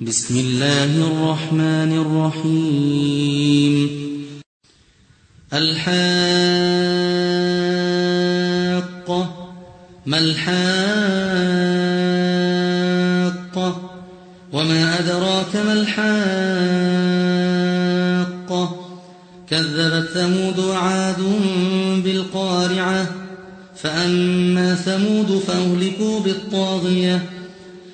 بسم الله الرحمن الرحيم. الحاقة ما الحاقة وما أدراك ما الحاقة كذبت ثمود وعاد بالقارعة فأما ثمود فأهلكوا بالطاغية.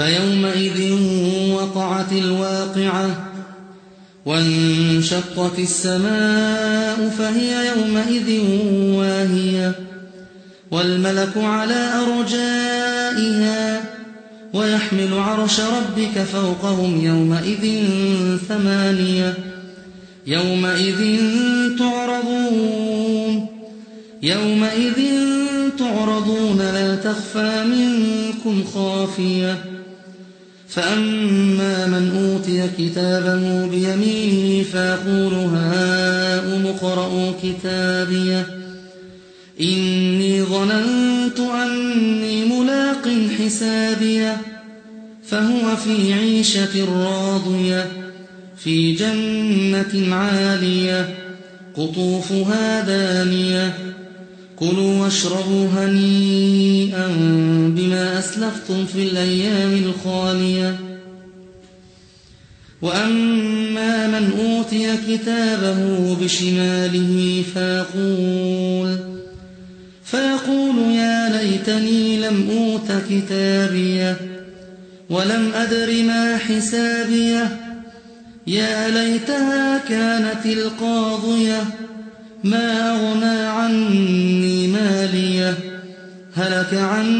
فيومئذ وقعت الواقعة وانشقت السماء فهي يومئذ واهية والملك على أرجائها ويحمل عرش ربك فوقهم يومئذ ثمانية يومئذ تعرضون يومئذ تعرضون لا تخفى منكم خافية فأما من أوتي كتابه بيمينه فيقول هاؤم اقرءوا كتابيه إني ظننت أني ملاق حسابيه فهو في عيشة راضية في جنة عالية. قطوفها دانية كلوا واشربوا هنيئا. أسلفتم في الأيام الخالية. وأما من أوتي كتابه بشماله فيقول فيقول يا ليتني لم أوت كتابيه ولم أدر ما حسابيه يا ليتها كانت القاضية ما أغنى عني ماليه هلك عني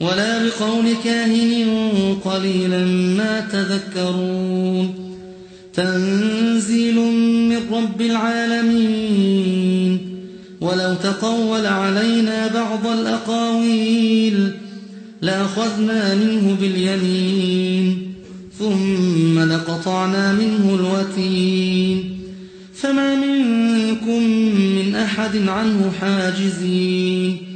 ولا بقول كاهن قليلا ما تذكرون. تنزيل من رب العالمين. ولو تقول علينا بعض الأقاويل لأخذنا منه باليمين. ثم لقطعنا منه الوتين. فما منكم من أحد عنه حاجزين.